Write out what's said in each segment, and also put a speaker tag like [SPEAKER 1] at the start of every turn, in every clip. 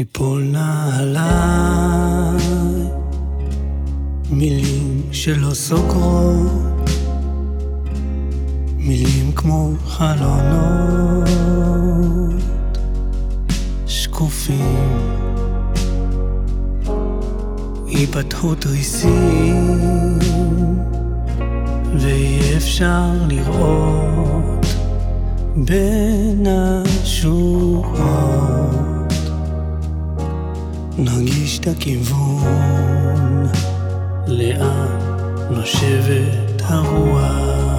[SPEAKER 1] תיפול עליי מילים שלא סוגרות, מילים כמו חלונות שקופים. ייפתחו תריסים ואי אפשר לראות בין השורות. נרגיש את הכיוון. לאן נושבת הרוח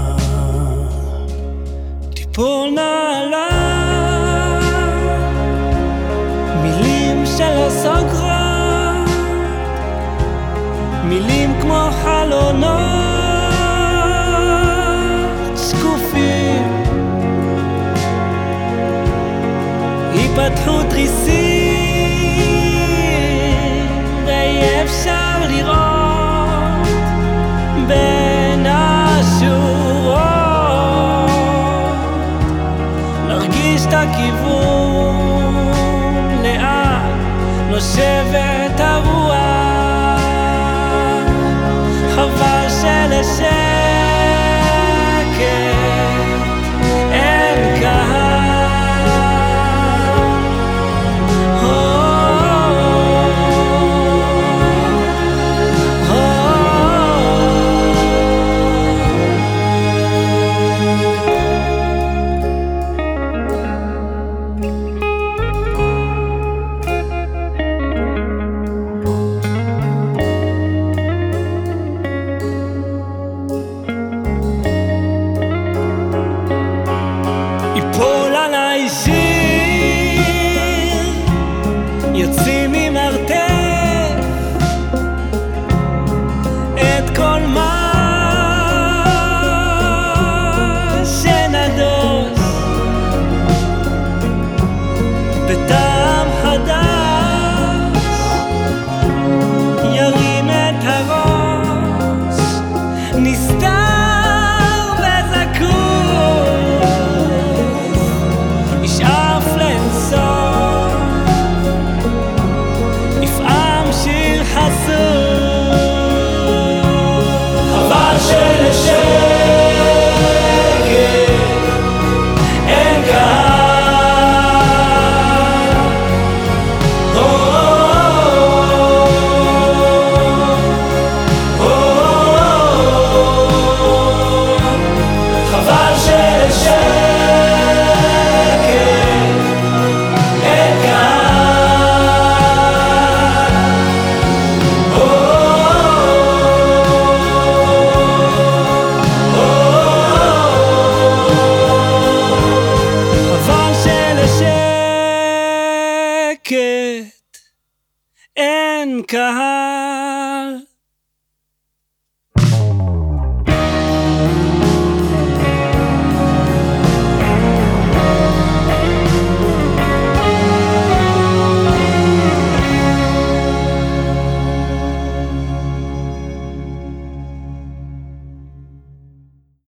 [SPEAKER 1] אין קהל